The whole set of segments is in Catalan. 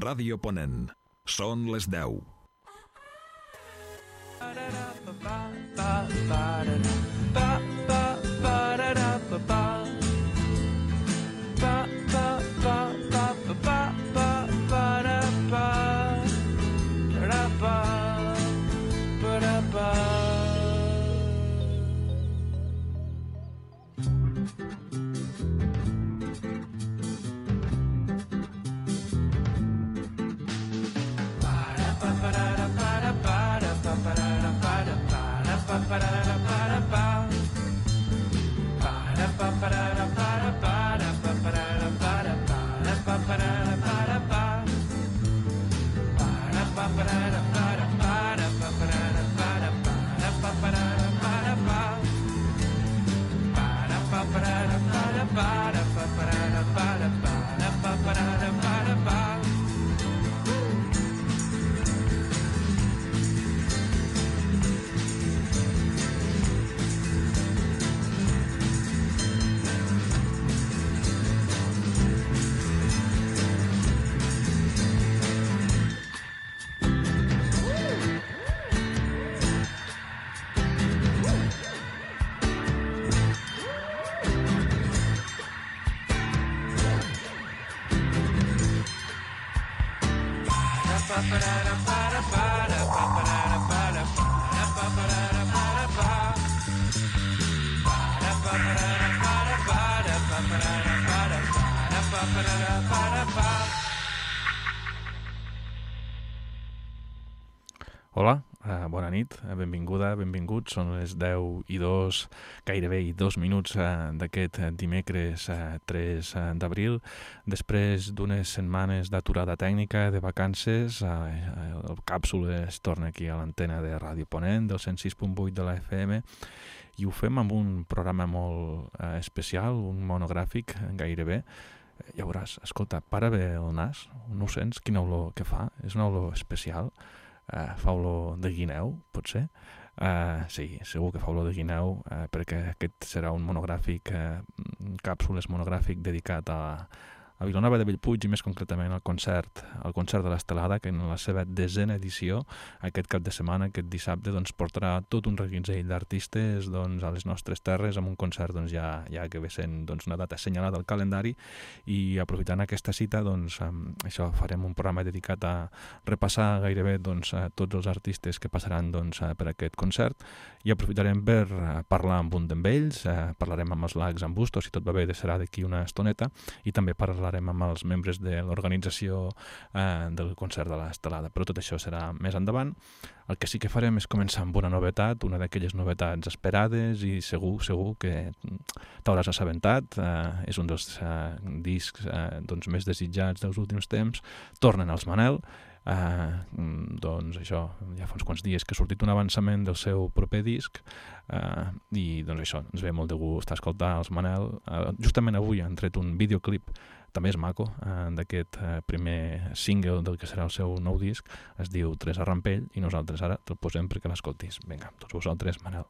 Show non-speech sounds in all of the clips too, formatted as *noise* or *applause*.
Ràdio Ponent. Són les 10. Hola, eh, bona nit, eh, benvinguda, benvinguts. Són les 10 i 2, gairebé i 2 minuts eh, d'aquest dimecres eh, 3 eh, d'abril. Després d'unes setmanes d'aturada tècnica, de vacances, eh, el càpsula es torna aquí a l'antena de Ràdio Ponent, del 106.8 de la FM, i ho fem amb un programa molt eh, especial, un monogràfic gairebé, ja veuràs, escolta, para bé el nas, no sents quina olor que fa? És una olor especial eh, fa olor de guineu, potser. Uh, sí, segur que fa olor de guineu, uh, perquè aquest serà un monogràfic, uh, càpsules monogràfic dedicat a, a Vilanova de Bellpuig i més concretament al concert, al concert de l'Estelada, que en la seva desena edició, aquest cap de setmana, aquest dissabte, doncs, portarà tot un reguitzell d'artistes doncs, a les nostres terres amb un concert doncs, ja, ja que ve sent doncs, una data assenyalada al calendari. I aprofitant aquesta cita doncs, això farem un programa dedicat a repassar gairebé doncs, a tots els artistes que passaran doncs, per aquest concert. I aprofitarem per parlar amb un d'ells, eh, parlarem amb els lags amb Bustos, si tot va bé serà d'aquí una estoneta, i també parlar parlarem amb els membres de l'organització eh, del concert de l'Estelada, però tot això serà més endavant. El que sí que farem és començar amb una novetat, una d'aquelles novetats esperades i segur, segur que t'hauràs assabentat. Eh, és un dels eh, discs eh, doncs, més desitjats dels últims temps. Tornen els Manel, Uh, doncs això, ja fa uns quants dies que ha sortit un avançament del seu proper disc uh, i doncs això, ens ve molt de gust escoltar els Manel. Uh, justament avui han tret un videoclip també és maco, eh, d'aquest eh, primer single del que serà el seu nou disc, es diu Tres a Rampell, i nosaltres ara te'l posem perquè l'escoltis. Vinga, tots vosaltres, Manel.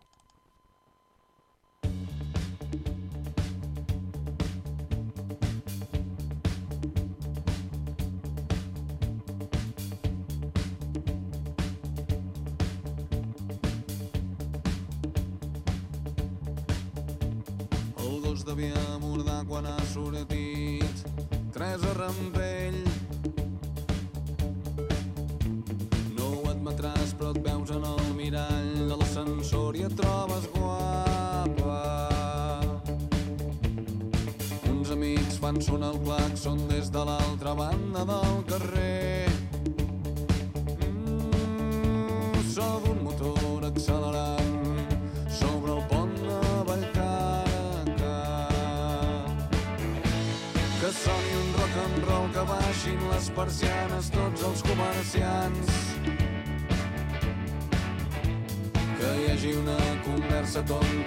El gos devia mordar quan ha sortit tres a rampell. No ho admetràs, però et veus en el mirall de l'ascensor i et trobes guapa. Uns amics fan sonar el claxon des de l'altra banda del carrer. a.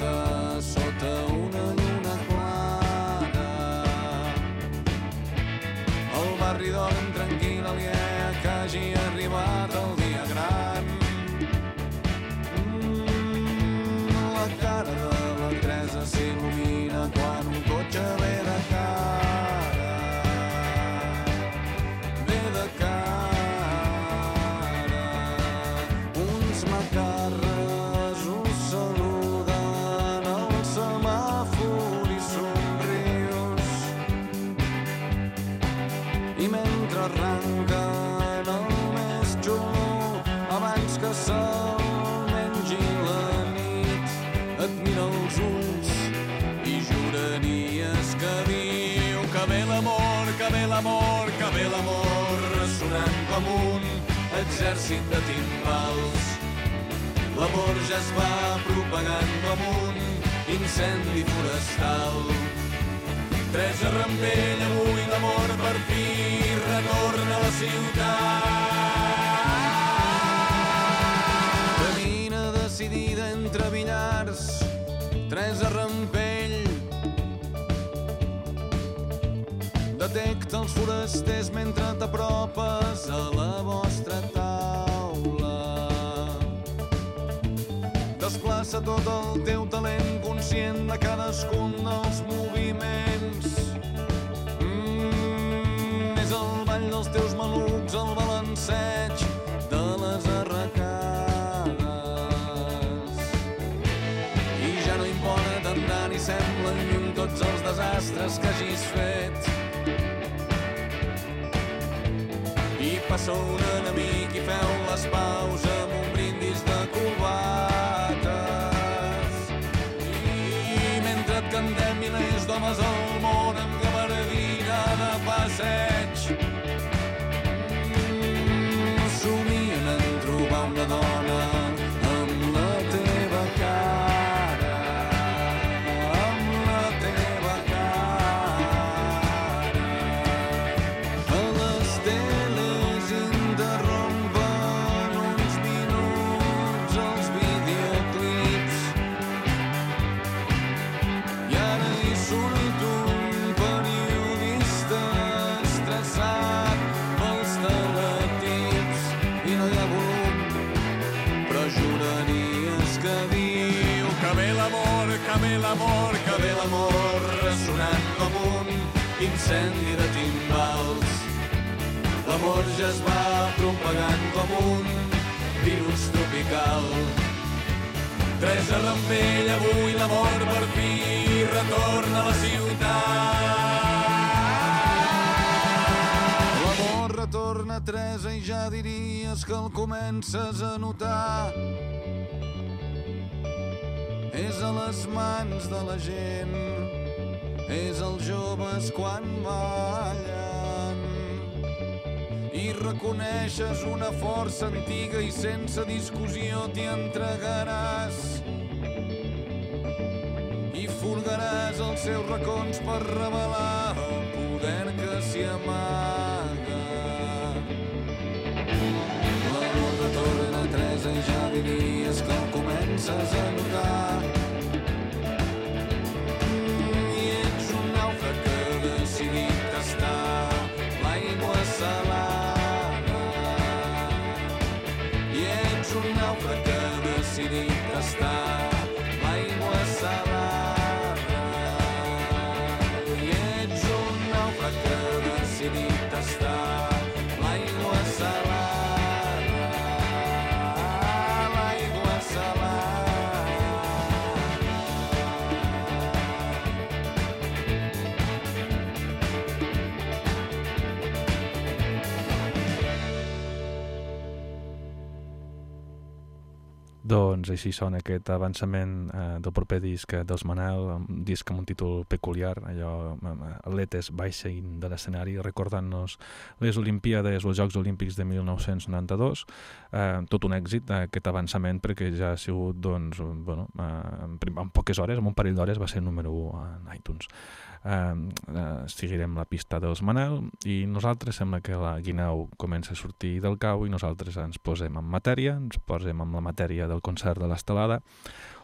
l'amor ja es va propagant com un incendi forestal Teresa Rampell, avui l'amor per fi retorna a la ciutat. Camina decidida entre billars, Teresa Rampell. Detecta els forasters mentre t'apropes a la vostra taula. Desplaça tot el teu talent conscient de cadascun dels moviments. Mm, és el ball dels teus malucs, el balanceig de les arracades. I ja no importa tant tant i semblen lluny tots els desastres que hagis fet. I passa un enemic i feu les paus de timbals L'amor ja es va propagant com un virus tropical. Teresa Rampell, avui l'amor per fi retorna a la ciutat. L'amor retorna, Teresa, i ja diries que el comences a notar. És a les mans de la gent, és els joves quan ballen i reconeixes una força antiga i sense discussió t'hi entregaràs i furgaràs els seus racons per revelar el poder que s'hi amaga. L'amor retorna a Teresa i ja diries que comences a notar. Doncs així sona aquest avançament eh, del proper disc eh, dels Manel, un disc amb un títol peculiar, allò, eh, atletes baixen de l'escenari, recordant-nos les Olimpiades, els Jocs Olímpics de 1992, eh, tot un èxit eh, aquest avançament perquè ja ha sigut, doncs, bueno, eh, en, en poques hores, en un parell d'hores va ser número 1 en iTunes. Eh, eh, seguirem la pista dels Manel i nosaltres sembla que la guineu comença a sortir del cau i nosaltres ens posem en matèria, ens posem amb la matèria del concert de l'Estelada.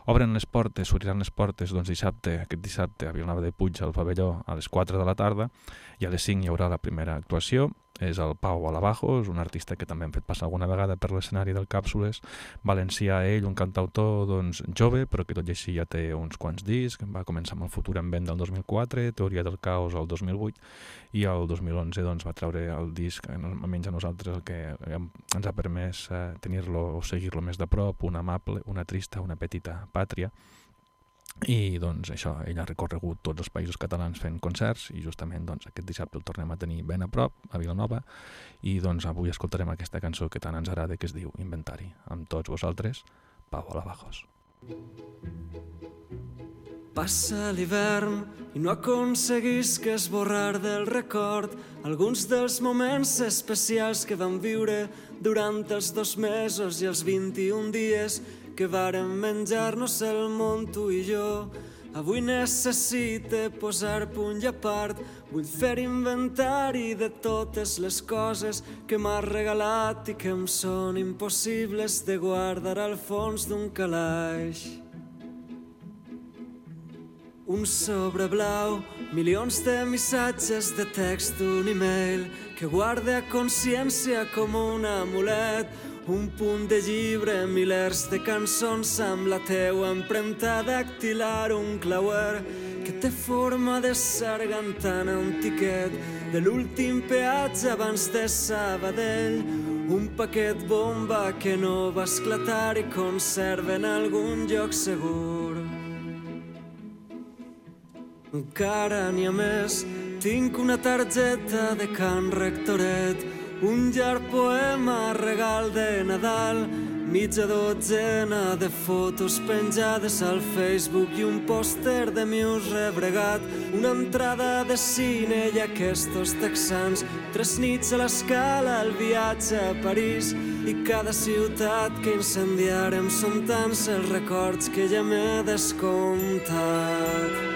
Obren les portes, s'obriran les portes doncs dissabte, aquest dissabte a Vilanova de Puig al pavelló a les 4 de la tarda i a les 5 hi haurà la primera actuació és el Pau Alabajo, és un artista que també hem fet passar alguna vegada per l'escenari del Càpsules, valencià ell, un cantautor doncs, jove, però que tot i així ja té uns quants discs, va començar amb el Futur en venda el 2004, Teoria del Caos el 2008, i el 2011 doncs, va treure el disc, almenys a nosaltres el que ens ha permès eh, tenir-lo o seguir-lo més de prop, una amable, una trista, una petita pàtria, i doncs això, ell ha recorregut tots els països catalans fent concerts i justament doncs, aquest dissabte el tornem a tenir ben a prop, a Vilanova i doncs avui escoltarem aquesta cançó que tant ens agrada que es diu Inventari. Amb tots vosaltres, Pau Alabajos. Passa l'hivern i no aconseguís que esborrar del record alguns dels moments especials que vam viure durant els dos mesos i els 21 dies que vàrem menjar-nos el món tu i jo. Avui necessite posar punt i a part, vull fer inventari de totes les coses que m'has regalat i que em són impossibles de guardar al fons d'un calaix. Un sobre blau, milions de missatges de text, un e-mail que guarda consciència com un amulet, un punt de llibre, milers de cançons amb la teua empremta dactilar, un clauer que té forma de sargantana, un tiquet de l'últim peatge abans de Sabadell, un paquet bomba que no va esclatar i conserva en algun lloc segur. Encara n'hi ha més, tinc una targeta de Can Rectoret, un llarg poema regal de Nadal, mitja dotzena de fotos penjades al Facebook i un pòster de Muse rebregat, una entrada de cine i aquests texans, tres nits a l'escala, el viatge a París i cada ciutat que incendiarem són tants els records que ja m'he descomptat.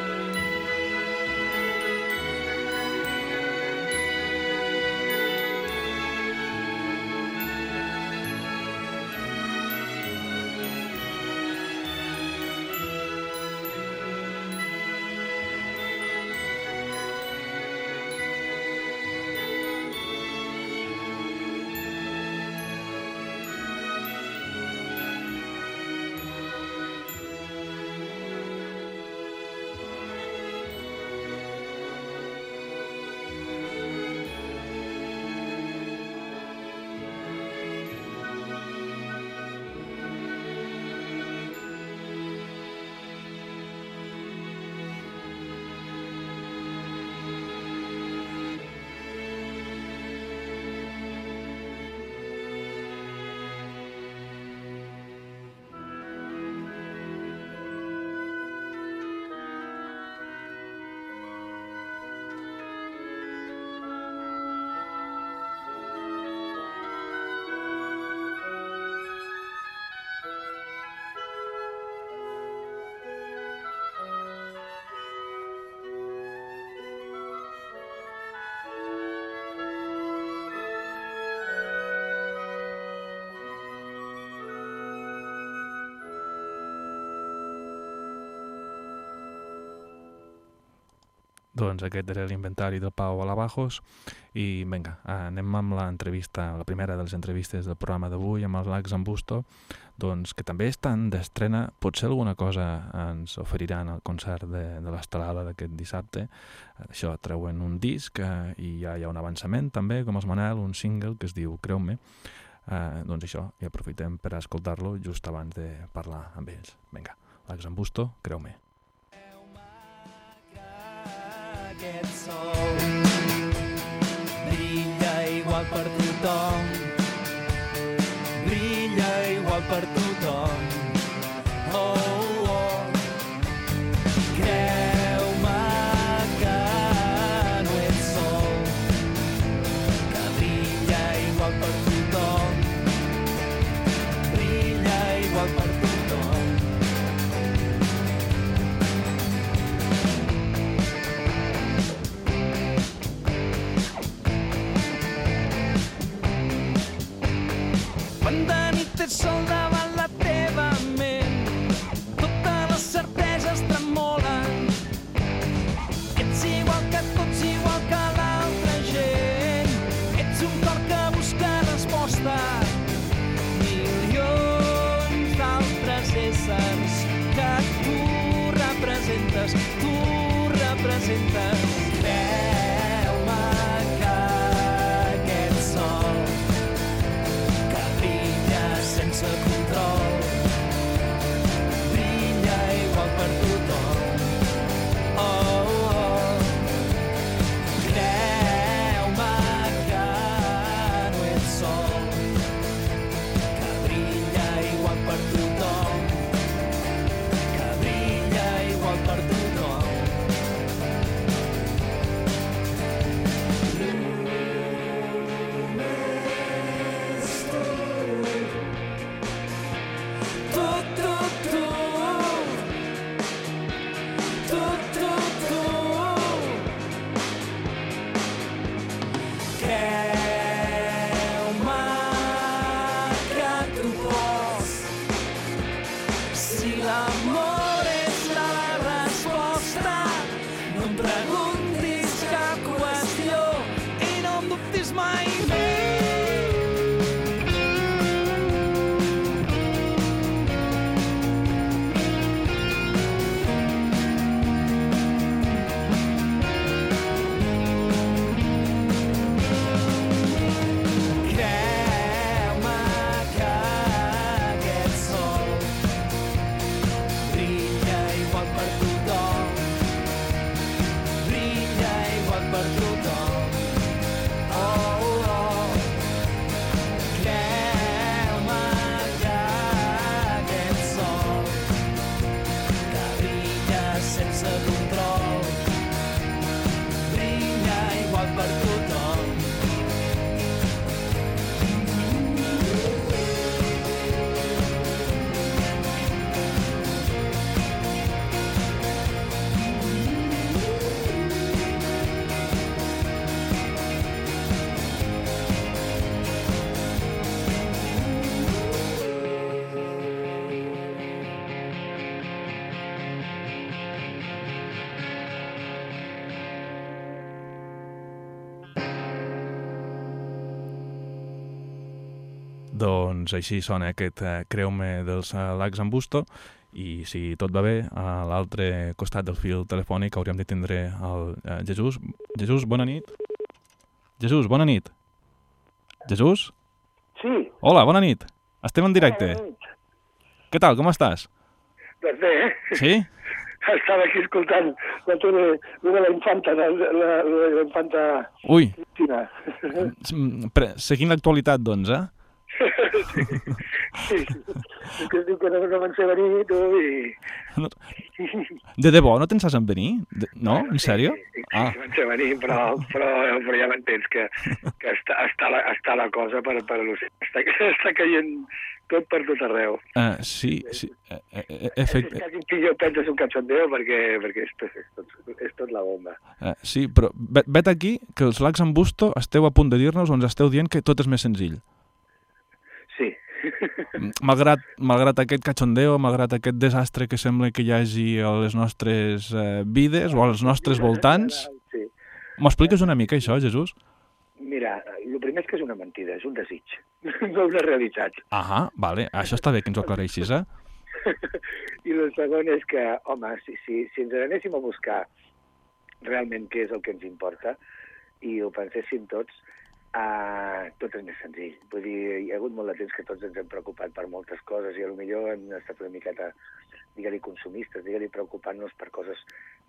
Doncs aquest era l'inventari del Pau Alabajos i vinga, anem amb l'entrevista, la primera de les entrevistes del programa d'avui amb el Lax Ambusto, doncs que també estan d'estrena, potser alguna cosa ens oferiran al concert de, de l'estelada d'aquest dissabte. Això treuen un disc eh, i ja hi ha un avançament també, com es Manel, un single que es diu Creu-me. Eh, doncs això, i aprofitem per escoltar-lo just abans de parlar amb ells. Vinga, Lax Ambusto, Creu-me. Aquest sol. Brilla igual per tothom. Brilla igual per tothom Doncs així sona aquest eh, Creu-me dels eh, Lacs en Busto i si tot va bé, a l'altre costat del fil telefònic hauríem de tindre el eh, Jesús. Jesús, bona nit. Jesús, bona nit. Jesús? Sí. Hola, bona nit. Estem en directe. Què tal, com estàs? Doncs bé, eh? Sí? estava aquí escoltant la tele de la infanta, la, la, la, infanta Ui, Cristina. mm, pre- seguint l'actualitat, doncs, eh? Sí, sí. Que es diu que no, no me'n sé venir, tu, i... De debò, no tens en venir? De... No? En sèrio? Sí, sí, Ah. sí, me'n sé venir, però, però, però ja m'entens que, que està, està, la, està la cosa per, per al·lucinar. Està, està caient tot per tot arreu. Uh, sí, sí. Uh, És efect... quasi pitjor penses un cachondeo perquè, perquè és, és, tot, és tot la bomba. Uh, sí, però vet, aquí que els lacs en Busto esteu a punt de dir-nos o ens esteu dient que tot és més senzill. *laughs* Malgrat, malgrat aquest cachondeo, malgrat aquest desastre que sembla que hi hagi a les nostres uh, vides o als nostres voltants, Sí. m'ho expliques una mica, això, Jesús? Mira, el primer és que és una mentida, és un desig, *laughs* no una realitat. Ahà, vale, això està bé que ens ho aclareixis, eh? *laughs* I el segon és que, home, si, si, si ens anéssim a buscar realment què és el que ens importa i ho penséssim tots, uh, tot és més senzill. Vull dir, hi ha hagut molt de temps que tots ens hem preocupat per moltes coses i a lo millor hem estat una miqueta, digue-li, consumistes, digue-li, preocupant-nos per coses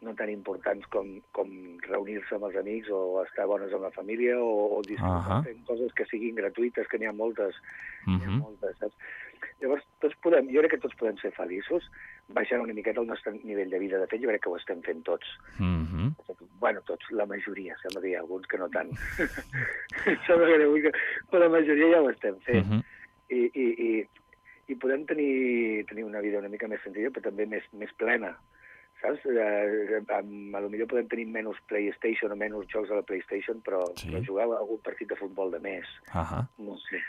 no tan importants com, com reunir-se amb els amics o estar bones amb la família o, o disfrutar Ahà. fent coses que siguin gratuïtes, que n'hi ha moltes, Uh N'hi ha moltes, saps? Llavors, tots podem, jo crec que tots podem ser feliços, baixant una miqueta el nostre nivell de vida. De fet, jo crec que ho estem fent tots. Mm -hmm. Bueno, tots, la majoria, sembla que hi ha alguns que no tant. *laughs* sembla que, ha que però la majoria ja ho estem Mm fent. -hmm. I, i, i, I podem tenir, tenir una vida una mica més senzilla, però també més, més plena. Saps? Eh, amb, a lo millor podem tenir menys PlayStation o menys jocs a la PlayStation, però, Sí. però jugar a algun partit de futbol de més. Ahà, No sé.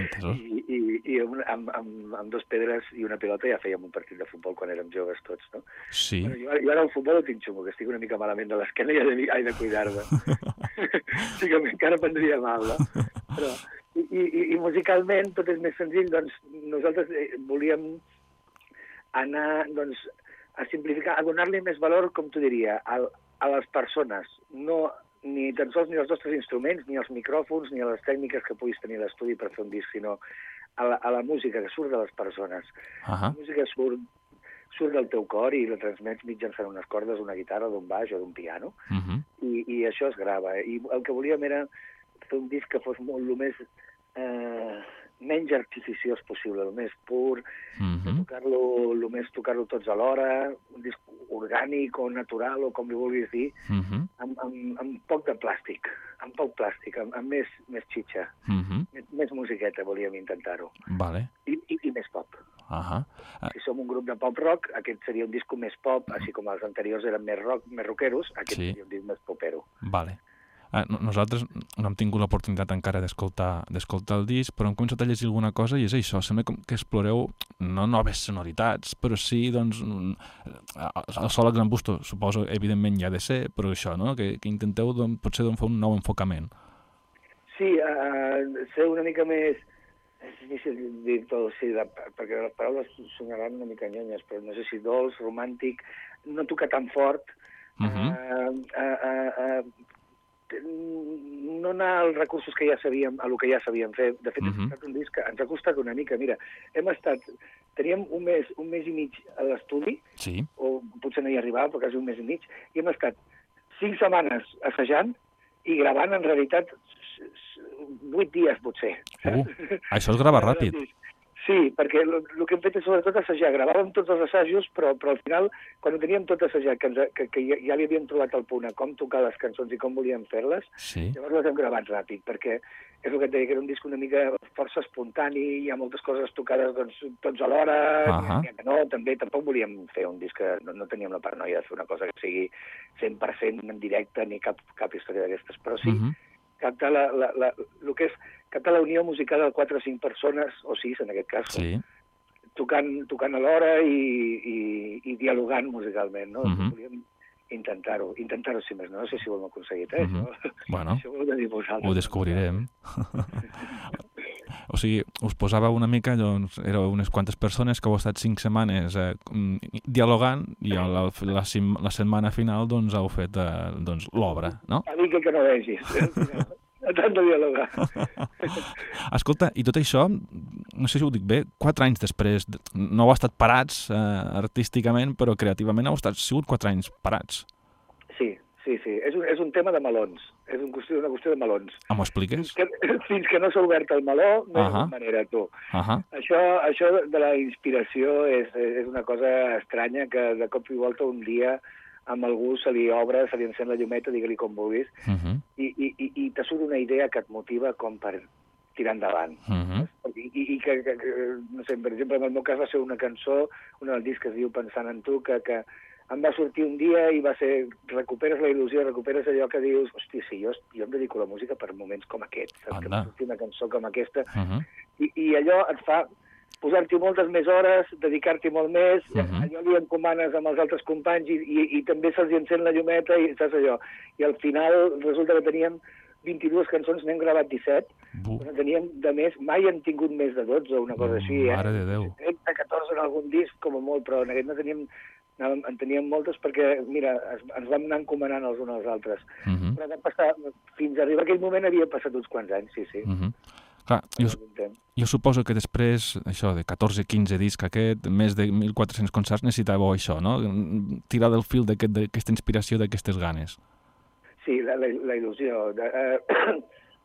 entesos. I, i, i amb, amb, amb, amb dos pedres i una pilota ja fèiem un partit de futbol quan érem joves tots, no? Sí. Bueno, jo, jo ara el futbol ho tinc xungo, que estic una mica malament de l'esquena i he de, he de cuidar-me. *laughs* sí que encara prendria mal, no? Però, i, i, I musicalment tot és més senzill, doncs nosaltres eh, volíem anar doncs, a simplificar, a donar-li més valor, com tu diria, a, a les persones, no ni tan sols ni als nostres instruments, ni als micròfons, ni les tècniques que puguis tenir a l'estudi per fer un disc, sinó a la, a la música que surt de les persones. Ahà, La música surt, surt del teu cor i la transmets mitjançant unes cordes, una guitarra, d'un baix o d'un piano, mm -hmm. i, i això es grava. I el que volíem era fer un disc que fos molt el més eh, menys artificiós possible, el més pur, Mm -hmm. tocar-lo el més tocar-lo tots alhora, un disc orgànic o natural o com li vulguis dir, Mm -hmm. amb, amb, amb poc de plàstic, amb poc plàstic, amb, amb més, més xitxa, Mm -hmm. més, més musiqueta volíem intentar-ho, Vale. I, i, i més pop. Ahà. Ah, Si som un grup de pop-rock, aquest seria un disco més pop, així com els anteriors eren més rock, més rockeros, aquest Sí. seria un disc més popero. Vale. Ah, no- nosaltres no hem tingut l'oportunitat encara d'escoltar d'escoltar el disc, però hem començat a llegir alguna cosa i és això, sembla com que exploreu no noves sonoritats, però sí, doncs, un- el sol Gran Busto, suposo, evidentment ja ha de ser, però això, no?, que, que intenteu doncs, potser doncs, fer un nou enfocament. Sí, uh, ser una mica més... És difícil dir-ho, sí, de, perquè les paraules sonaran una mica nyonyes, però no sé si dolç, romàntic, no tocar tan fort, Uh -huh. uh, uh, uh, uh, no anar als recursos que ja sabíem, a lo que ja sabíem fer. De fet, uh. -huh. ha estat un disc que ens ha costat una mica. Mira, hem estat... Teníem un mes, un mes i mig a l'estudi, Sí. o potser no hi arribava, però quasi un mes i mig, i hem estat cinc setmanes assajant i gravant, en realitat, vuit dies, potser. Uh, *laughs* això es grava ràpid. Sí, perquè el, el que hem fet és sobretot assajar. Gravàvem tots els assajos, però, però al final, quan ho teníem tot assajat, que, ens, que, que ja, ja li havíem trobat el punt a com tocar les cançons i com volíem fer-les, Sí. llavors les hem gravat ràpid, perquè és el que et deia, que era un disc una mica força espontani, hi ha moltes coses tocades doncs, tots alhora, n'hi ha que no, també tampoc volíem fer un disc que no, no teníem la paranoia de fer una cosa que sigui 100% en directe ni cap, cap història d'aquestes, però sí, Uh -huh. Captar la, la, la, el que és captar la unió musical de 4 o 5 persones, o 6 en aquest cas, Sí. tocant, tocant alhora i, i, i dialogant musicalment, no? Mhm. Volíem intentar-ho, intentar-ho si més no, no sé si ho hem aconseguit, eh? Mhm. Això, Bueno, això ho ho descobrirem. *laughs* o sigui, us posava una mica, doncs, éreu unes quantes persones que heu estat cinc setmanes eh, dialogant i a la, la, la setmana final doncs heu fet eh, doncs, l'obra, no? A mi que, que no vegis. *laughs* Tant de dialogar. *laughs* Escolta, i tot això, no sé si ho dic bé, quatre anys després, de- no heu estat parats eh, artísticament, però creativament heu estat sigut quatre anys parats. Sí, sí, sí. És un, és un tema de melons. És un qüestió, una qüestió de melons. Em ho expliques? Fins que, *laughs* fins que no s'ha obert el meló, no hi Ahà. ha manera, tu. Ahà. Això, això de la inspiració és, és una cosa estranya que de cop i volta un dia amb algú se li obre, se li encén la llumeta, digue-li com vulguis, Uh -huh. i, i, i, i te surt una idea que et motiva com per tirar endavant. Uh -huh. I, i, i que, que, que, no sé, per exemple, en el meu cas va ser una cançó, una del disc que es diu Pensant en tu, que, que em va sortir un dia i va ser, recuperes la il·lusió, recuperes allò que dius, hòstia, si jo, jo em dedico a la música per moments com aquests, saps? que em surti una cançó com aquesta, Uh -huh. i, i allò et fa posar-t'hi moltes més hores, dedicar-t'hi molt més, uh. -huh. allò li encomanes amb els altres companys i, i, i també se'ls encén la llumeta i saps allò. I al final resulta que teníem 22 cançons, n'hem gravat 17, Bu. però teníem de més, mai han tingut més de 12 o una cosa així, eh? Mare de Déu. 13, 14 en algun disc, com a molt, però en aquest no teníem, anàvem, en teníem moltes perquè, mira, es, ens vam anar encomanant els uns als altres. Uh -huh. Però vam passar, fins a arribar a aquell moment havia passat uns quants anys, sí, sí. Uh -huh. Clar, jo, jo suposo que després, això, de 14-15 discs aquest, més de 1.400 concerts, necessitàveu això, no? Tirar del fil d'aquest- d'aquesta inspiració, d'aquestes ganes. Sí, la, la, la il·lusió. De, eh,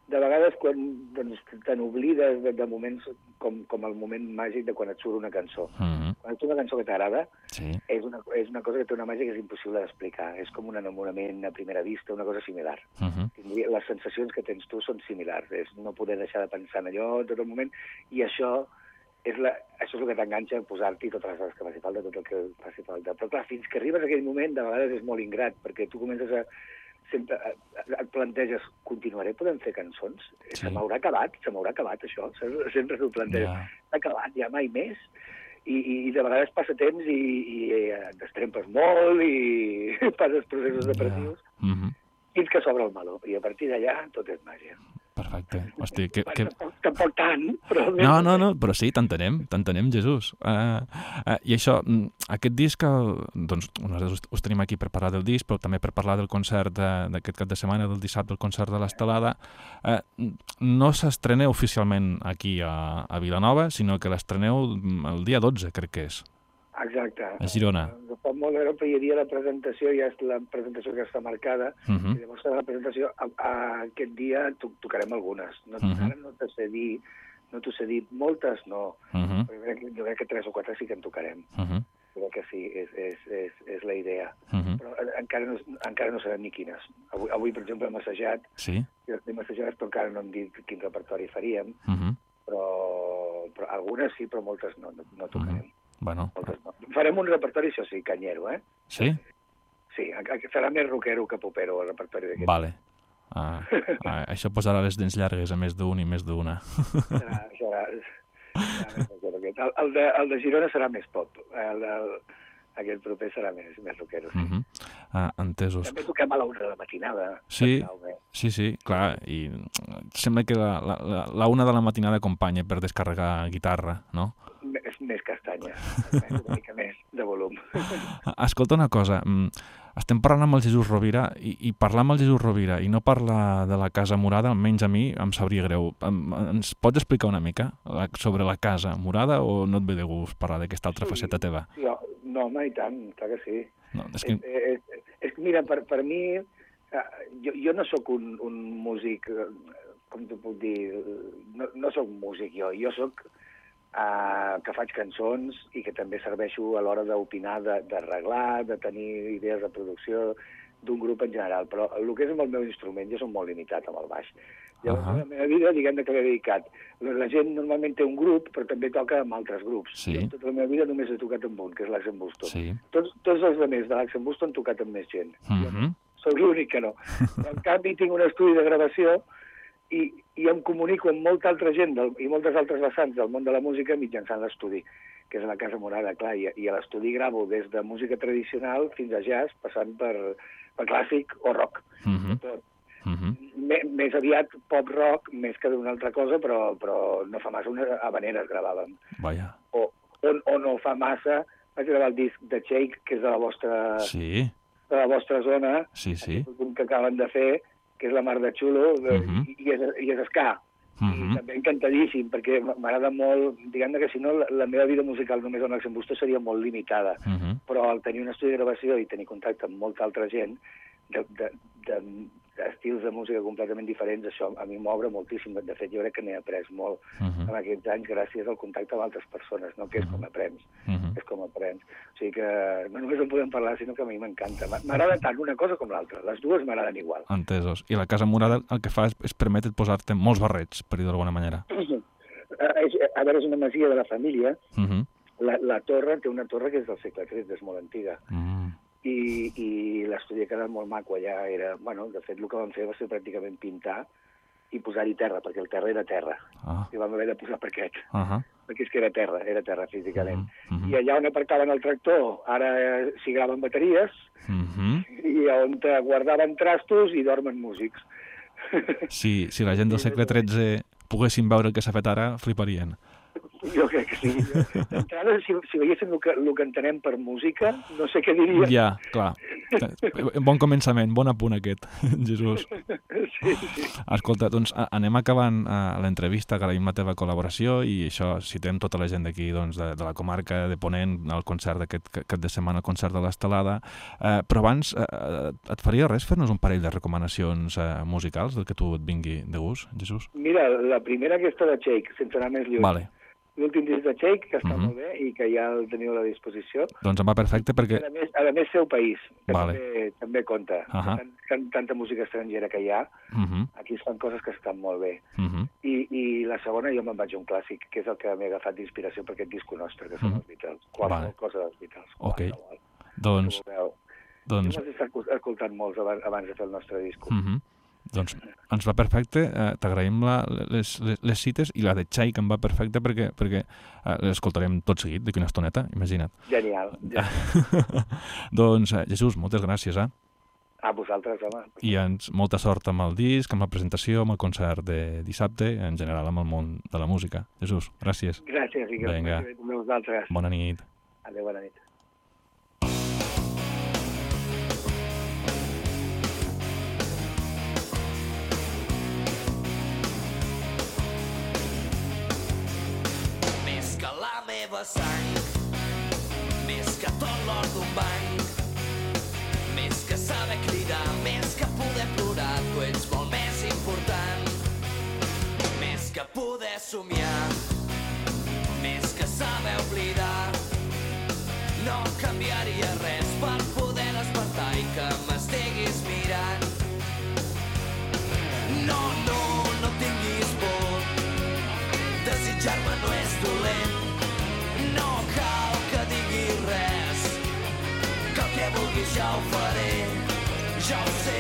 de vegades quan doncs, te n'oblides de, de moments com, com el moment màgic de quan et surt una cançó. Uh -huh. Quan et surt una cançó que t'agrada, Sí. és una, és una cosa que té una màgia que és impossible d'explicar. És com un enamorament a primera vista, una cosa similar. Uh -huh. Les sensacions que tens tu són similars. És no poder deixar de pensar en allò tot el moment i això és, la, això és el que t'enganxa a posar-t'hi totes les hores que faci falta, tot el que faci falta. Però clar, fins que arribes a aquell moment, de vegades és molt ingrat, perquè tu comences a sempre a- a- et planteges, continuaré podent fer cançons? Sí. Se m'haurà acabat? Se m'haurà acabat això? Sempre- Sempre t'ho planteges. Ja. S'ha acabat, ja mai més? I, i, i de vegades passa temps i, i eh, t'estrempes molt i *laughs* passes processos depressius Uh -huh. fins que s'obre el meló. I a partir d'allà tot és màgia. Perfecte. Hosti, que, que... Tampoc, tant, però... No, no, no, però sí, t'entenem, t'entenem, Jesús. Uh, uh, I això, mm, aquest disc, doncs, nosaltres us, us tenim aquí per parlar del disc, però també per parlar del concert de- d'aquest cap de setmana, del dissabte, el concert de l'Estelada, uh, no s'estrena oficialment aquí a, a Vilanova, sinó que l'estreneu mm, el dia 12, crec que és, Exacte. a Girona. No fa molt veure, però hi havia la presentació, ja és la presentació que està marcada, Uh i -huh. llavors a la presentació, a, a aquest dia to tocarem algunes. No, uh Mhm. -huh. Ara no te sé dir, no t'ho sé dir, moltes no, Uh -huh. però jo crec, que- jo crec que tres o quatre sí que en tocarem. Uh -huh. Crec que sí, és, és, és, és la idea. Uh -huh. Però encara no, encara no sabem ni quines. Avui, avui per exemple, hem assajat, Sí? i hem assajat, però encara no hem dit quin repertori faríem, Uh -huh. però, però algunes sí, però moltes no, no, no tocarem. Bueno, Moltes no. Farem un repertori, això sí, canyero, eh? sí? Sí, serà més rockero que popero, el repertori d'aquest. Vale. Ah, *laughs* ah, això posarà les dents llargues a més d'un i més d'una. Serà, serà, serà aquest. El, el, de, el de Girona serà més pop. El, el, aquest proper serà més, més rockero. Sí. Uh -huh. Ah, entesos. També toquem a la una de la matinada. Sí. Sí, sí, clar, i sembla que la, la, la, una de la matinada acompanya per descarregar guitarra, no? Més, més castanya, una mica més de volum. *laughs* Escolta una cosa, mm, estem parlant amb el Jesús Rovira i, i parlar amb el Jesús Rovira i no parlar de la Casa Morada, almenys a mi em sabria greu. Em, ens pots explicar una mica sobre la Casa Morada o no et ve de gust parlar d'aquesta altra Sí. faceta teva? No, no, home, i tant, clar que sí. No, és És, que... és, és, que, mira, per, per mi, eh, jo, jo no sóc un, un músic, eh, com t'ho puc dir, no, no sóc músic jo, jo sóc eh, que faig cançons i que també serveixo a l'hora d'opinar, de- d'arreglar, de, de tenir idees de producció d'un grup en general, però el que és amb el meu instrument, jo soc molt limitat amb el baix. Llavors, uh -huh. la meva vida, diguem que l'he dedicat. La, gent normalment té un grup, però també toca amb altres grups. Sí. Jo tota la meva vida només he tocat amb un, que és l'Axen Busto. Sí. Tots, tots els altres de l'Axenbusto han tocat amb més gent. Mm Jo -hmm. Soc l'únic que no. Però, *laughs* en canvi, tinc un estudi de gravació i, i em comunico amb molta altra gent del, i moltes altres vessants del món de la música mitjançant l'estudi, que és a la Casa Morada, clar, i, i a l'estudi gravo des de música tradicional fins a jazz, passant per clàssic o rock. Mm -hmm. Tot. Mm -hmm. me, més aviat pop rock, més que d'una altra cosa, però, però no fa massa unes habaneres gravàvem. Vaja. O, o, o no fa massa vaig gravar el disc de Shake, que és de la vostra, Sí, de la vostra zona, sí, sí. un que acaben de fer, que és la mar de xulo, de, Mhm. i, i, és, i és ska. Mhm. I també encantadíssim, perquè m'agrada molt, diguem que si no, la, la meva vida musical només amb l'accent Busto seria molt limitada, Mhm. però al tenir un estudi de gravació i tenir contacte amb molta altra gent, de, de, de, d'estils de música completament diferents, això a mi m'obre moltíssim. De fet, jo crec que n'he après molt Mhm. en aquests anys gràcies al contacte amb altres persones, no que és com aprens, Mhm. és com aprens. O sigui que no només en podem parlar, sinó que a mi m'encanta. M'a- M'agrada tant una cosa com l'altra. Les dues m'agraden igual. Entesos. I la Casa Murada el que fa és, és permetre posar-te molts barrets, per dir d'alguna manera. *clears throat* Eh, és- A veure, és una masia de la família. Mhm. La, la torre té una torre que és del segle XIII, és molt antiga. Mm. I, i l'estudi ha quedat molt maco allà. Era, bueno, de fet, el que vam fer va ser pràcticament pintar i posar-hi terra, perquè el terra era terra. Ah. I vam haver de posar parquet, Uh -huh. perquè és que era terra, era terra físicament. Mhm. I allà on aparcaven el tractor, ara s'hi graven bateries, Mhm. i on guardaven trastos i dormen músics. Si, si la gent del segle XIII poguessin veure el que s'ha fet ara, fliparien. Jo crec que sí. D'entrada, si, si veiessin el que, el que entenem per música, no sé què dirien. Ja, clar. Bon començament, bon apunt aquest, *laughs* Jesús. Sí, sí. Escolta, doncs anem acabant eh, l'entrevista, agraïm la teva col·laboració i això, citem tota la gent d'aquí, doncs, de, de la comarca de Ponent, al concert d'aquest ca- cap de setmana, el concert de l'Estelada. Eh, però abans, eh, et faria res fer-nos un parell de recomanacions eh, musicals del que tu et vingui de gust, Jesús? Mira, la primera aquesta de Shake, sense anar més lluny. Vale, L'últim disc de Shake, que està Mhm. molt bé i que ja el teniu a la disposició. doncs em va perfecte perquè... A més, a més seu país, que Vale. també, també compta. Ahà. Tant, tant, tanta música estrangera que hi ha, Uh -huh, aquí es fan coses que estan molt bé. uh -huh. I, I la segona jo me'n vaig un clàssic, que és el que m'he agafat d'inspiració per aquest disco nostre, que són Mhm. els Beatles. Qualsevol Vale. cosa dels Beatles. Ok. Doncs, doncs, Jo m'has estat escoltant molts abans, abans de fer el nostre disco. uh -huh. Doncs ens va perfecte, eh, t'agraïm la, les, les, les cites i la de Xai que em va perfecte perquè, perquè eh, l'escoltarem tot seguit d'aquí una estoneta, imagina't. Genial. Genial. *laughs* doncs, eh, Jesús, moltes gràcies, eh? A vosaltres, home. I ens, molta sort amb el disc, amb la presentació, amb el concert de dissabte, en general amb el món de la música. Jesús, gràcies. Gràcies, i que Vinga. vosaltres. Bona nit. Adéu, bona nit. La sang, més que tot l'or d'un banc, més que saber cridar, més que poder plorar, tu ets molt més important. Més que poder somiar, ja ho faré, ja ho sé.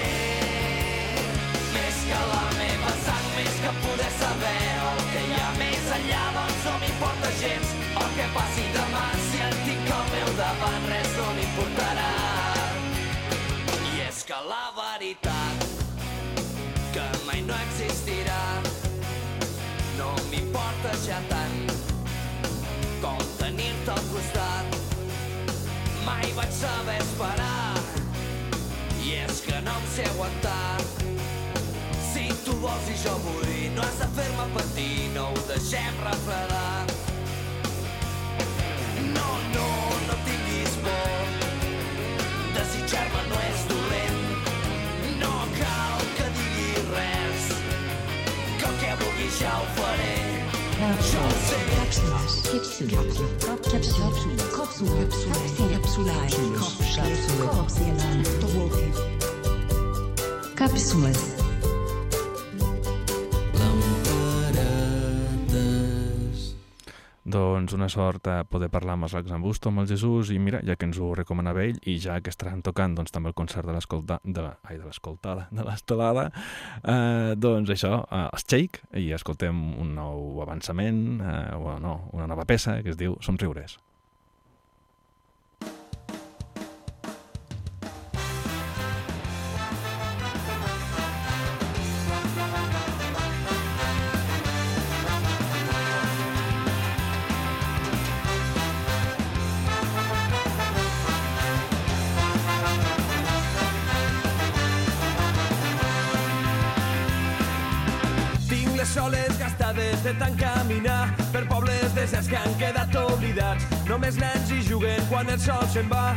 Més que la meva sang, més que poder saber el que hi ha més enllà, doncs no m'importa gens el que passi demà, si et tinc al meu davant res no m'importarà. I és que la veritat que mai no existirà no m'importa ja tant com tenir-te al costat. Mai vaig saber esperar i és que no em sé aguantar. Si tu vols i jo vull, no has de fer-me patir, no ho deixem refredar. No, no, no tinguis por, desitjar-me no és dolent, no cal que diguis res, que el que vulguis ja ho faré. Jo ho sé. Kapsuły. Doncs una sort a poder parlar amb el Sax Ambusto, amb el Jesús, i mira, ja que ens ho recomanava ell, i ja que estaran tocant doncs, també el concert de l'escolta... de la, ai, de l'escoltada, de l'estelada, eh, doncs això, eh, els Shake, i escoltem un nou avançament, eh, o no, una nova peça que es diu Somriures. Gastades de tant caminar per pobles deserts que han quedat oblidats. Només nens hi juguen quan el sol se'n va.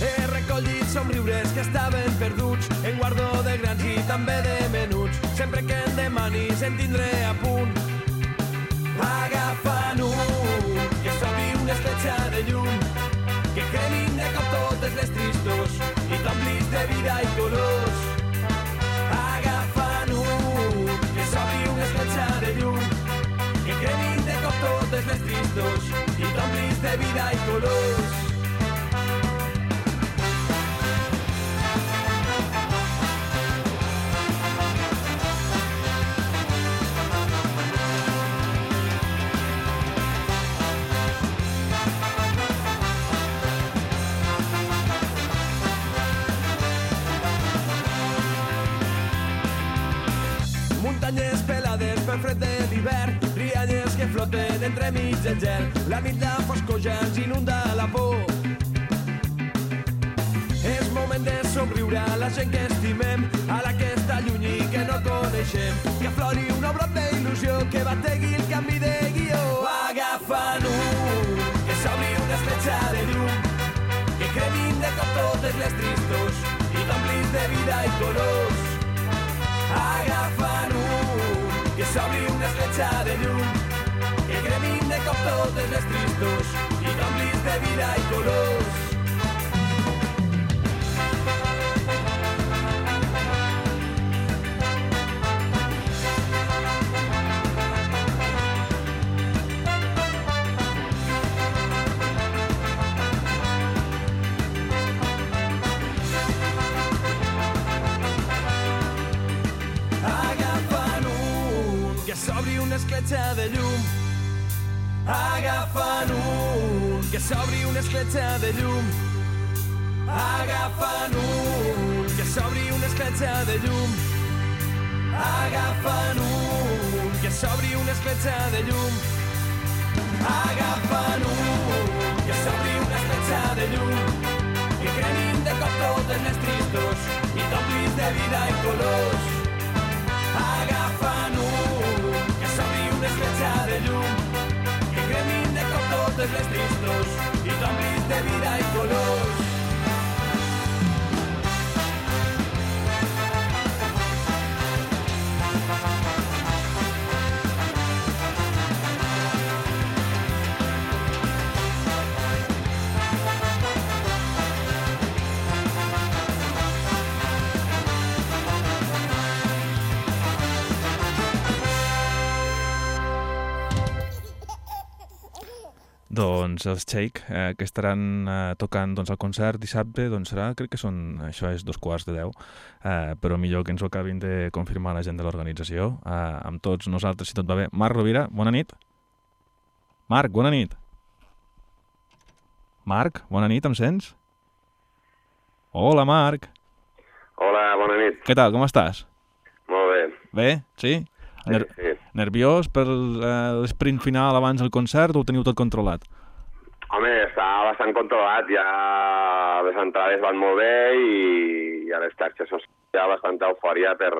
He recollit somriures que estaven perduts en guardó de grans i també de menuts. Sempre que em demanis em tindré a punt. Agafant un, que s'obri una escletxa de llum, que cremin de cop totes les tristos i t'omplis de vida i colors. S'obri una escletxa de llum, que cremin de cop totes les tristos i t'omplis de vida i colors. Pel fred de l'hivern, rialles que floten entremig del gel. La nit la foscor ja ens inunda la por. És moment de somriure a la gent que estimem, a la que està lluny i que no coneixem. Que aflori un obrot d'il·lusió que bategui escletxa de llum, que cremin de cop totes les tristos i t'omplis de vida i colors. Escletxa de llum. Agafant un, que s'obri una escletxa de llum. Agafant un, que s'obri una escletxa de llum. Agafant un, que s'obri una escletxa de llum. Agafant un, que s'obri una escletxa de llum. Que cremin de cop totes les tristos i t'omplis de vida i colors. Totes les vida. Doncs els Shake, eh, que estaran eh, tocant doncs, al concert dissabte, doncs serà, crec que són, això és dos quarts de deu, eh, però millor que ens ho acabin de confirmar la gent de l'organització, eh, amb tots nosaltres, si tot va bé. Marc Rovira, bona nit. Marc, bona nit. Marc, bona nit, em sents? Hola, Marc. Hola, bona nit. Què tal, com estàs? Molt bé. Bé? Sí? Ner Sí, sí. Nerviós per eh, l'esprint final abans del concert o ho teniu tot controlat? Home, està bastant controlat, ja les entrades van molt bé i, i a les xarxes socials hi ha bastanta eufòria per,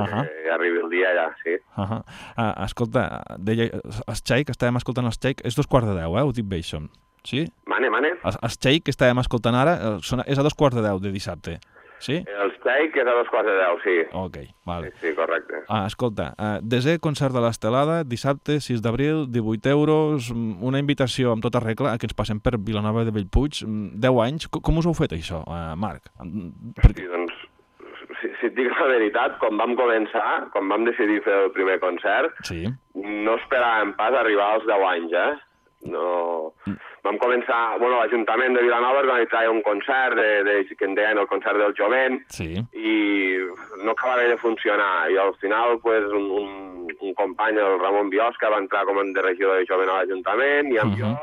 Ahà. que arribi el dia ja, sí. Uh -huh. uh, escolta, deia, el Xeic, estàvem escoltant el Xeic, és dos quarts de deu, eh? Ho dic bé, això. Sí? Mane, mane. El, el Xeic que estàvem escoltant ara eh, és a dos quarts de deu de dissabte. Sí? El steak és a dos quarts de deu, sí. Ok, val. Sí, sí, correcte. Ah, escolta, uh, desè concert de l'Estelada, dissabte, 6 d'abril, 18 euros, mm, una invitació amb tota regla a que ens passem per Vilanova de Bellpuig, mm, 10 anys. Com, com us heu fet això, uh, Marc? Mm, Sí, doncs, si, si et dic la veritat, quan vam començar, quan vam decidir fer el primer concert, Sí, no esperàvem pas arribar als 10 anys, eh? No... Vam començar... Bueno, l'Ajuntament de Vilanova organitzava un concert de, de, que en deien el concert del jovent sí. i no acabava de funcionar. I al final, pues, un, un, un company, el Ramon Biosca, va entrar com a de regidor de jovent a l'Ajuntament i amb Mhm. jo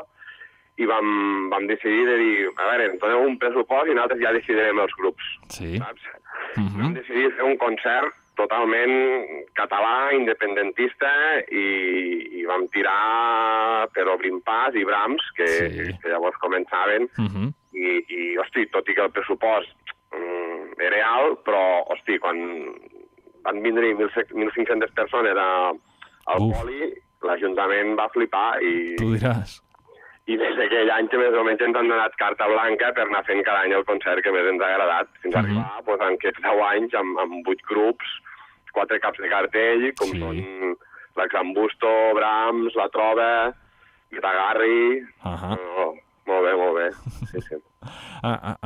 i vam, vam decidir de dir, a veure, ens doneu un pressupost i nosaltres ja decidirem els grups, Sí. saps? Mhm. Vam decidir fer un concert totalment català, independentista, i, i vam tirar per obrim pas i brams, que, Sí. que llavors començaven, Mhm. i, i, hosti, tot i que el pressupost mm, era alt, però, hosti, quan van vindre 1.500 persones a, al Uf. poli, l'Ajuntament va flipar i, Tu diràs. I des d'aquell any que més o menys ens han donat carta blanca per anar fent cada any el concert que més ens ha agradat, fins a Mhm. arribar doncs, en aquests 10 anys amb, amb 8 grups, quatre caps de cartell, com Sí. són l'Exambusto, Brahms, La Trova, Gitagarri... Ahà. No, molt bé, molt bé. Sí, sí.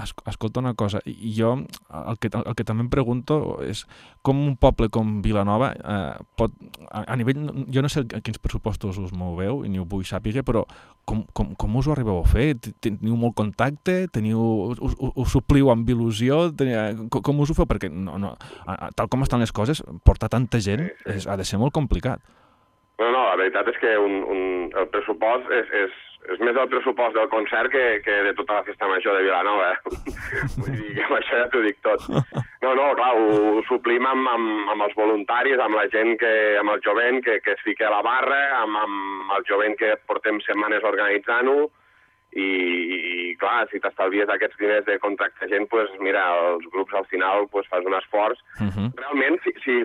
Es- escolta una cosa, i jo el que, el que també em pregunto és com un poble com Vilanova eh, pot, a, a nivell, jo no sé a quins pressupostos us moveu i ni ho vull sàpiga, però com, com, com us ho arribeu a fer? Te- Teniu molt contacte? Teniu, us, us, us supliu amb il·lusió? Teniu, com, com us ho feu? Perquè no, no, a, a, tal com estan les coses, portar tanta gent és, ha de ser molt complicat. No, no, la veritat és que un, un, el pressupost és, és, és més el pressupost del concert que, que de tota la festa major de Vilanova. *laughs* Vull dir que amb això ja t'ho dic tot. No, no, clar, ho, ho suplim amb, amb, amb els voluntaris, amb la gent que, amb el jovent que, que es fica a la barra, amb, amb el jovent que portem setmanes organitzant-ho, i, i clar, si t'estalvies aquests diners de contractar gent, pues, mira, els grups al final pues, fas un esforç. Uh -huh. Realment, si, si,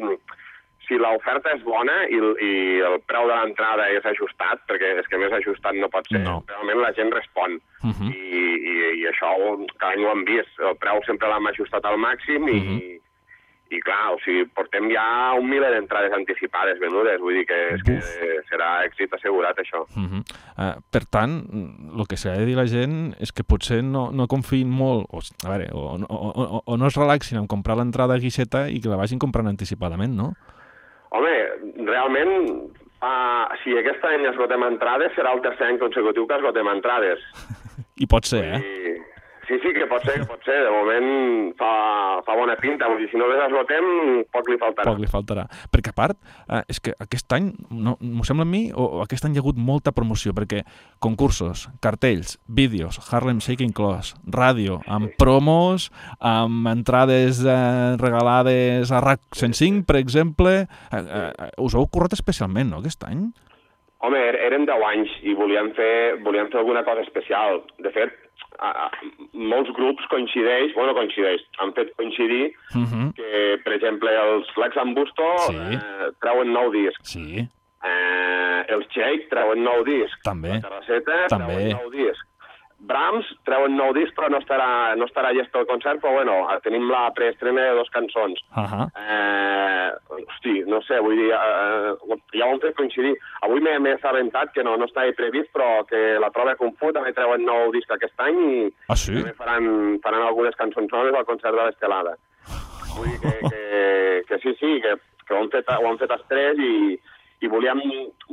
si l'oferta és bona i, i el preu de l'entrada és ajustat, perquè és que més ajustat no pot ser, No. realment la gent respon. Uh -huh. I, i, I això cada any ho hem vist. El preu sempre l'hem ajustat al màxim i, Mhm. i clar, o sigui, portem ja un miler d'entrades anticipades venudes, vull dir que, és que serà èxit assegurat, això. Uh -huh. uh, per tant, el que s'ha de dir la gent és que potser no, no confiïn molt, o, a veure, o, o, o, o no es relaxin en comprar l'entrada a guixeta i que la vagin comprant anticipadament, no? Home, realment, uh, si aquest any esgotem entrades, serà el tercer any consecutiu que esgotem entrades. *laughs* I pot ser, eh? I... Sí, sí, que pot ser, que pot ser. De moment bona pinta. Vull dir, si no les esgotem, poc li faltarà. Poc li faltarà. Perquè a part, eh, és que aquest any, no, m'ho sembla a mi, o, o aquest any hi ha hagut molta promoció, perquè concursos, cartells, vídeos, Harlem Shake inclòs, ràdio, amb promos, amb entrades eh, regalades a RAC 105, per exemple. Eh, eh, us ho heu currat especialment, no, aquest any? Home, er- érem 10 anys i volíem fer, volíem fer alguna cosa especial. De fet, a, a, molts grups coincideix, bueno, coincideix, han fet coincidir Uh -huh. que, per exemple, els Lex Ambusto Sí. eh, treuen nou disc. Sí, Eh, els Jake treuen nou disc. També. La Terrasseta També. treuen nou disc. Brahms treuen nou disc, però no estarà, no estarà llest el concert, però bueno, tenim la preestrena de dos cançons. uh -huh. Eh, hosti, no sé, vull dir, eh, ja ho hem fet coincidir. Avui m'he assabentat que no, no estava previst, però que la Trova Kung Fu també treuen nou disc aquest any i Ah, sí? també faran, faran algunes cançons noves al concert de l'Estelada. Vull dir que, que, que sí, sí, que, que ho, hem fet, ho hem fet els tres i, i volíem,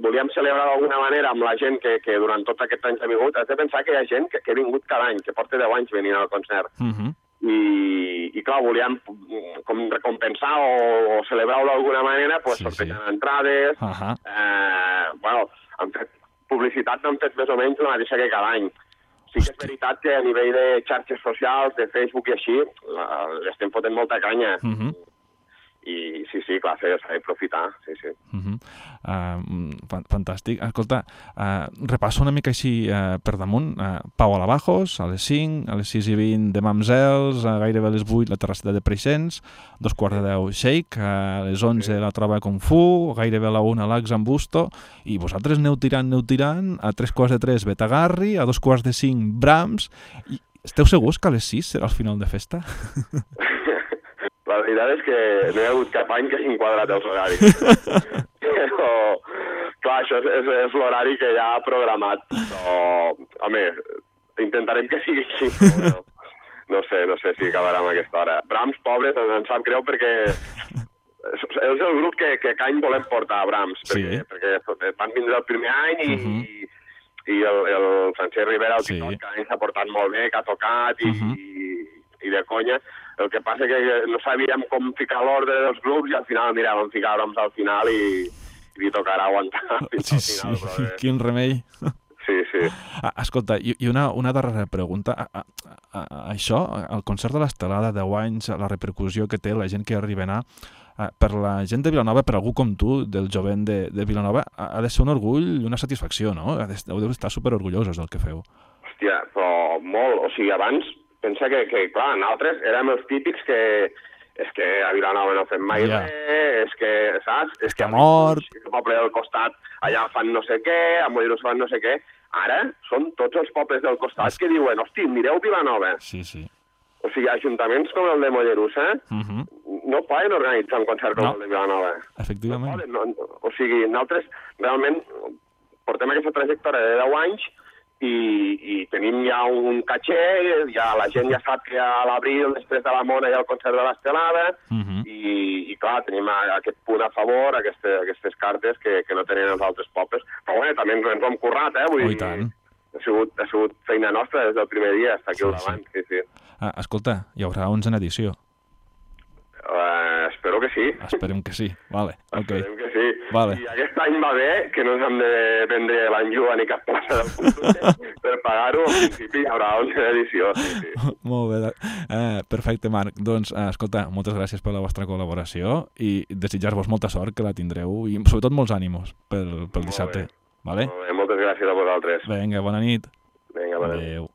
volíem celebrar d'alguna manera amb la gent que, que durant tots aquests anys ha vingut. Has de pensar que hi ha gent que, que ha vingut cada any, que porta 10 anys venint al concert Uh -huh. i, i clar, volíem mm, com recompensar o, o celebrar-ho d'alguna manera, pues, Sí, sí, sí. sortejant entrades, Uh -huh. eh, bueno, han fet publicitat n'han fet més o menys la mateixa que cada any. Sí que és veritat que a nivell de xarxes socials, de Facebook i així, eh, li estem fotent molta canya. Uh -huh. I sí, sí, clar, s'ha s'ha d'aprofitar, sí, sí. Uh -huh. uh, fan- fantàstic. Escolta, uh, repasso una mica així uh, per damunt. Uh, Pau a la Bajos, a les 5, a les 6 i 20 de Mamsels, a gairebé a les 8 la terrasseta de Preixens, dos quarts de 10 Shake, a les 11 la troba Kung Fu, gairebé a la 1 l'Ax amb Busto, i vosaltres aneu tirant, aneu tirant, a 3 quarts de 3 Betagarri, a 2 quarts de 5 Brahms, i esteu segurs que a les 6 serà el final de festa? *laughs* Veritat és que no hi ha hagut cap any que hagi enquadrat els horaris. *laughs* Però, clar, això és, és, és l'horari que ja ha programat. Però, home, intentarem que sigui així. Bueno, no sé, no sé si acabarà amb aquesta hora. Brahms, pobres, ens, sap greu perquè és és el grup que, que cada any volem portar a Brahms, Sí. perquè, perquè van vindre el primer any i, Mhm. i el, el Francesc Rivera, el Sí. sí. cada any s'ha portat molt bé, que ha tocat i, Mhm. i, i de conya. El que passa que no sabíem com ficar l'ordre dels grups i al final, mira, vam ficar Brahms al final i, i li tocarà aguantar fins Sí, al sí, final. Però bé. quin remei. Sí, sí. Ah, escolta, i, i una, una darrera pregunta. A, a, a, a això, el concert de l'Estelada, 10 anys, la repercussió que té la gent que arriba a anar, eh, per la gent de Vilanova, per algú com tu, del jovent de, de Vilanova, ha, de ser un orgull i una satisfacció, no? Heu d'estar superorgullosos del que feu. Hòstia, però molt. O sigui, abans, pensa que, que clar, nosaltres érem els típics que és que a Vilanova no fem mai Ja. res, és que, saps? És que ha mort. Bellpuig, que el poble del costat, allà fan no sé què, a Mollerussa fan no sé què. Ara són tots els pobles del costat que diuen, hosti, mireu Vilanova. Sí, sí. O sigui, ajuntaments com el de Mollerussa Uh -huh. no poden organitzar un concert com No. el de Vilanova. Efectivament. No poden, no, no. O sigui, nosaltres realment portem aquesta trajectòria de 10 anys i, i tenim ja un caché, ja la gent ja sap que a l'abril, després de la Mona, hi ha el concert de l'Estelada, Uh -huh. i, i clar, tenim aquest punt a favor, aquestes, aquestes cartes que, que no tenen els altres pobles. Però bé, també ens, ens ho hem currat, eh? Vull Oh, dir. Ha sigut, ha sigut feina nostra des del primer dia, està aquí Sí, al davant, sí, sí. Ah, escolta, hi haurà 11 en edició. Uh, espero que sí. Esperem que sí. Vale. Esperem que sí. Vale. I aquest any va bé, que no ens hem de vendre l'Anjua ni cap plaça del Cultura *laughs* per pagar-ho. En principi hi haurà 11 edició. Sí, sí. Molt bé. Eh, perfecte, Marc. Doncs, eh, escolta, moltes gràcies per la vostra col·laboració i desitjar-vos molta sort, que la tindreu, i sobretot molts ànimos pel, pel Molt dissabte. bé. Vale? Molt bé, moltes gràcies a vosaltres. Vinga, bona nit. Vinga, bona nit. Adéu.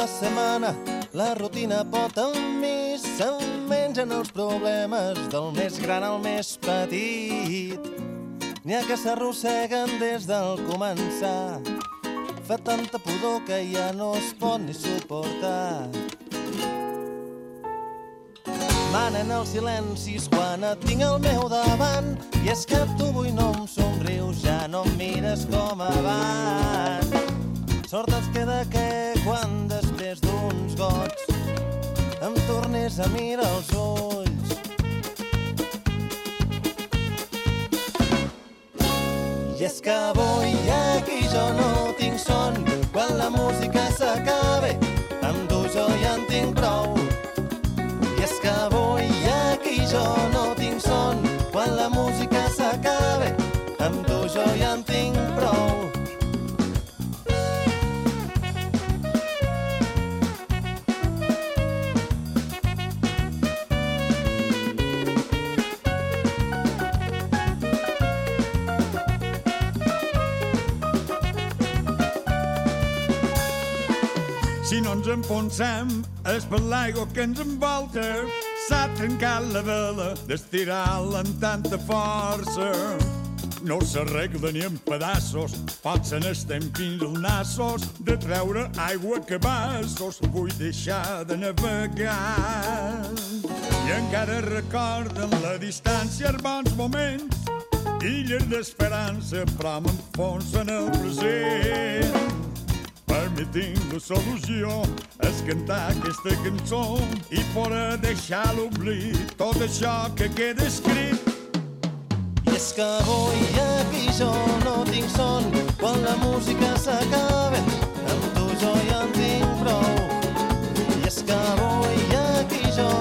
Cada setmana, la rutina pot amb mi se'n mengen els problemes del més gran al més petit. N'hi ha que s'arrosseguen des del començar. fa tanta pudor que ja no es pot ni suportar. Manen els silencis quan et tinc al meu davant i és que tu avui no em somrius, ja no em mires com abans. Sort ens queda que quan després d'uns gots em tornes a mirar els ulls. I és que avui aquí jo no tinc son quan la música s'acabe és per l'aigua que ens envolta. S'ha trencat la vela d'estirar-la amb tanta força. No s'arregla ni en pedaços, potser n'estem fins als nassos de treure aigua a cabassos. Vull deixar de navegar. I encara recorden la distància els bons moments illes d'esperança, però m'enfonsen el present. Mi tinc solució és cantar aquesta cançó i fora deixar l'oblit tot això que queda escrit. I és que avui aquí jo no tinc son quan la música s'acaba amb tu jo ja en tinc prou i és que avui aquí jo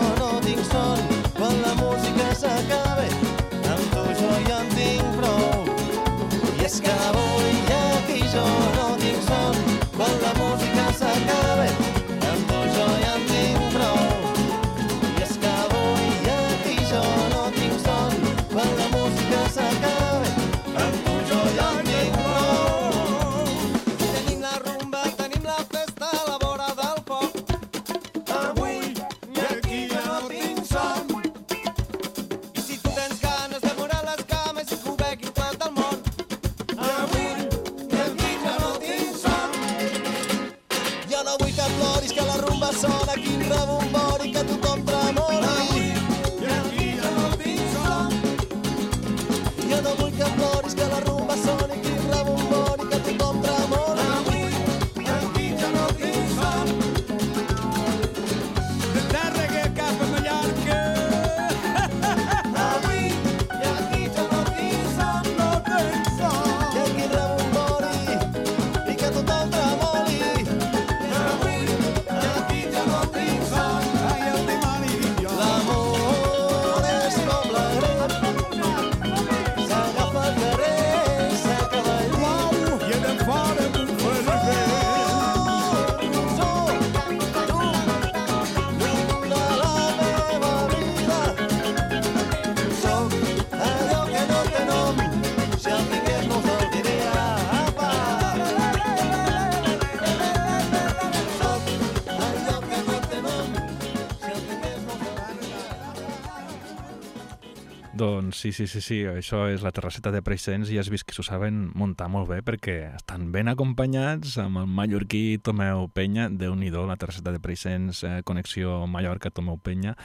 sí, sí, sí, sí, això és la terrasseta de Preixens i has vist que s'ho saben muntar molt bé perquè estan ben acompanyats amb el mallorquí Tomeu Penya, déu nhi la terrasseta de Preixens, eh, connexió Mallorca-Tomeu Penya.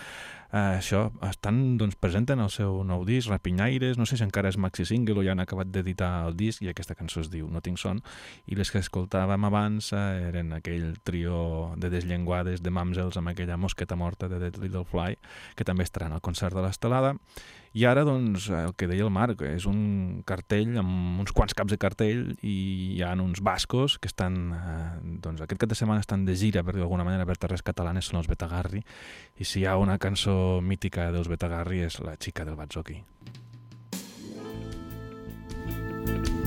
Eh, això, estan, doncs, presenten el seu nou disc, Rapinyaires, no sé si encara és maxi single o ja han acabat d'editar el disc i aquesta cançó es diu No tinc son, i les que escoltàvem abans eh, eren aquell trio de desllenguades de Mamsels amb aquella mosqueta morta de Dead Little Fly, que també estaran al concert de l'Estelada, i ara, doncs, el que deia el Marc, és un cartell amb uns quants caps de cartell i hi ha uns bascos que estan, eh, doncs, aquest cap de setmana estan de gira, per d'alguna manera, per terres catalanes, són els Betagarri, i si hi ha una cançó mítica dels Betagarri és La xica del Batzoki. conocí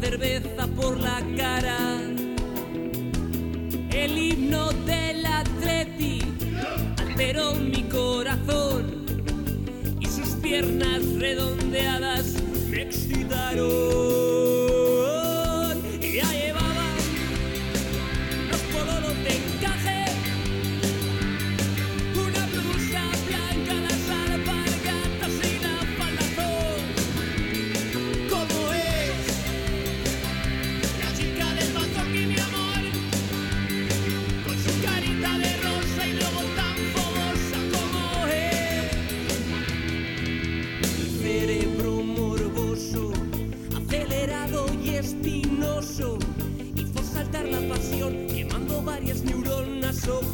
cerveza por la cara. El himno del atleti alteró mi corazón y sus piernas redondeadas me excitaron.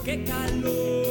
qué calor.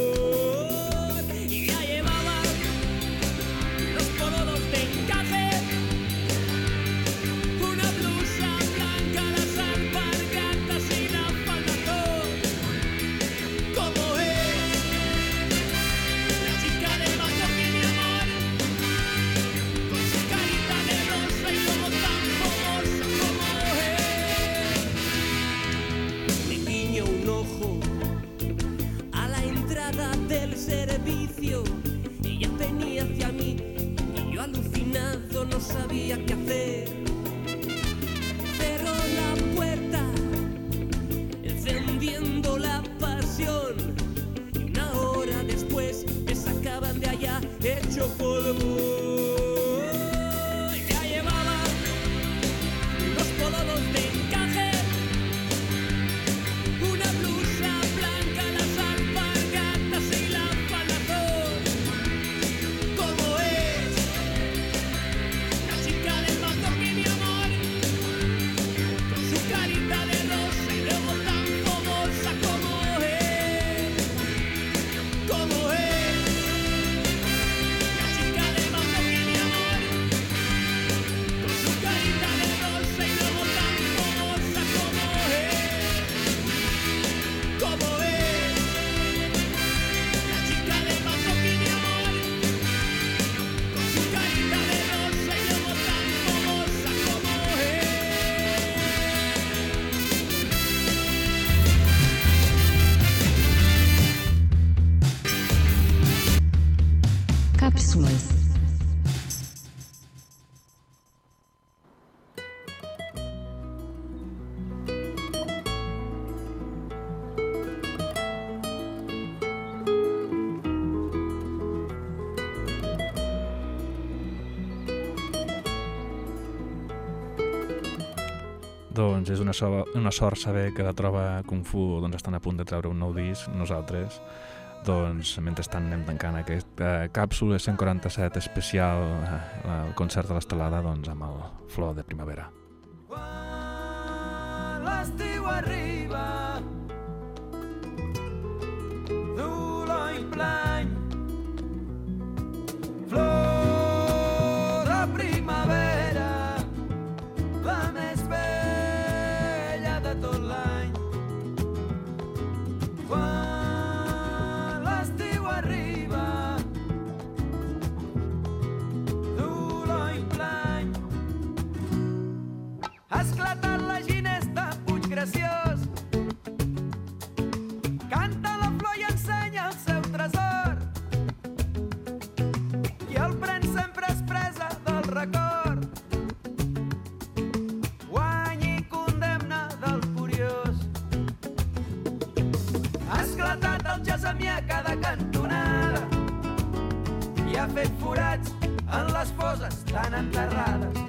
Doncs és una, so una sort saber que la troba Kung Fu doncs, estan a punt de treure un nou disc, nosaltres. Doncs, mentrestant anem tancant aquesta eh, càpsula 147 especial eh, el concert de l'Estelada doncs, amb el Flor de Primavera. Quan l'estiu arriba, dolor i plany en les foses tan enterrades.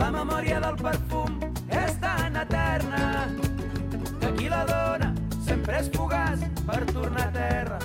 La memòria del perfum és tan eterna que qui la dona sempre és fugaç per tornar a terra.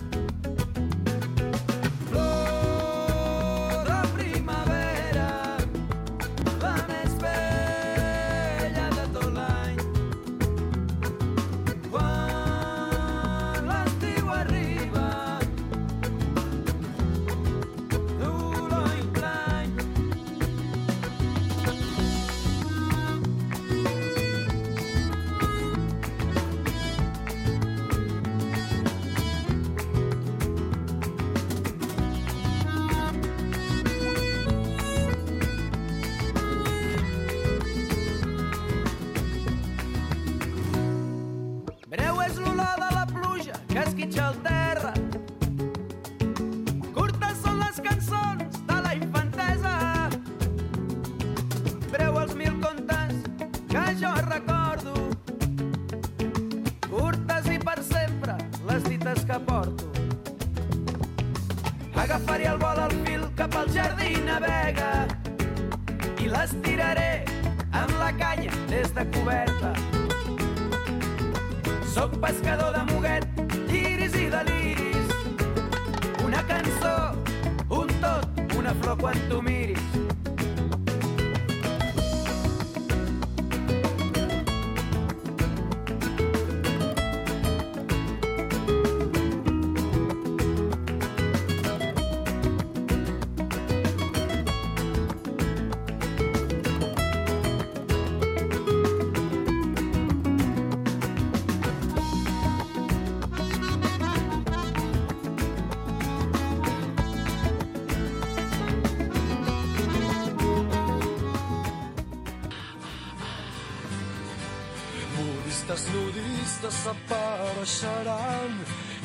Nudistes apareixeran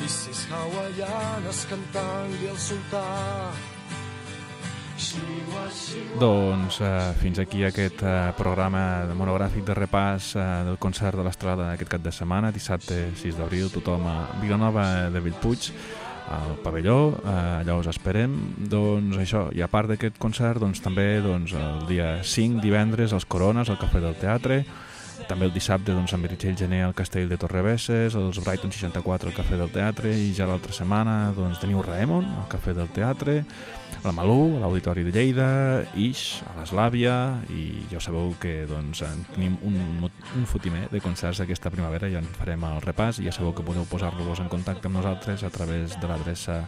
i sis hawaianes cantant-li al sultà. Doncs eh, fins aquí aquest eh, programa monogràfic de repàs eh, del concert de l'Estrada aquest cap de setmana, dissabte 6 d'abril, tothom a Vilanova de Bellpuig, al pavelló, eh, allà us esperem. Doncs això, i a part d'aquest concert, doncs també doncs, el dia 5, divendres, als Corones, al Cafè del Teatre, també el dissabte doncs, Sant Meritxell Gener al Castell de Torrebesses, els Brighton 64 al Cafè del Teatre i ja l'altra setmana doncs, teniu Raemon al Cafè del Teatre, la Malú, a l'Auditori de Lleida, Ix, a l'Eslàvia i ja sabeu que doncs, en tenim un, un fotimer de concerts aquesta primavera ja en farem el repàs i ja sabeu que podeu posar-vos en contacte amb nosaltres a través de l'adreça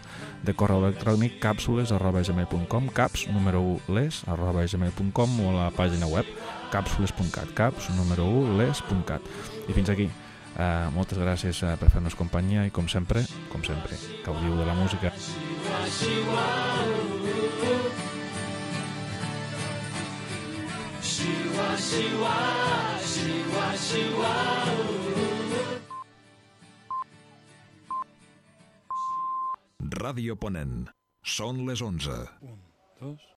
de correu electrònic càpsules arroba gmail.com caps número 1 les arroba gmail.com o a la pàgina web càpsules.cat caps número 1 les.cat i fins aquí Uh, moltes gràcies uh, per fer-nos companyia i com sempre, com sempre, gaudiu de la música. Ràdio Ponent. Són les 11. Un, dos...